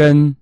根